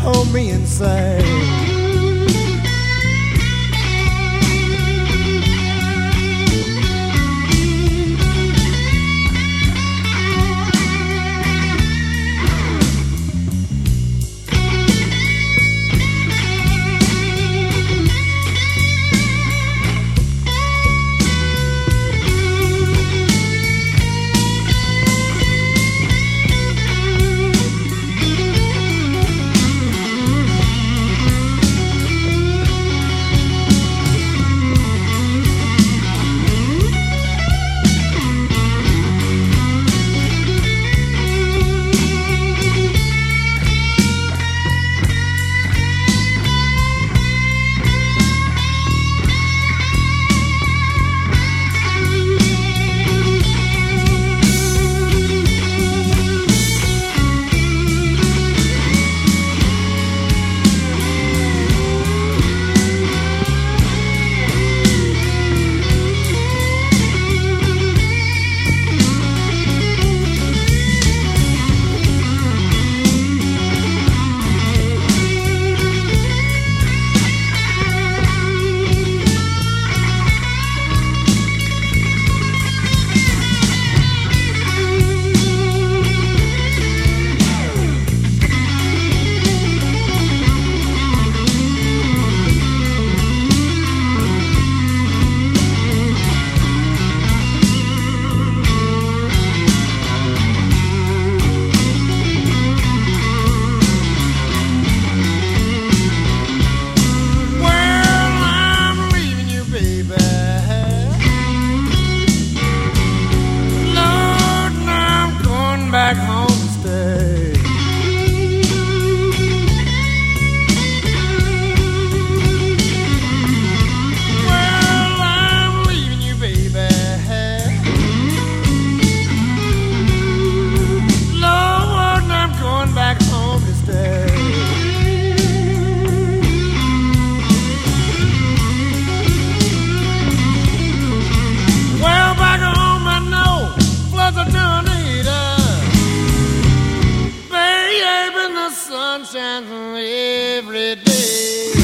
hold me inside. Sunshine every day.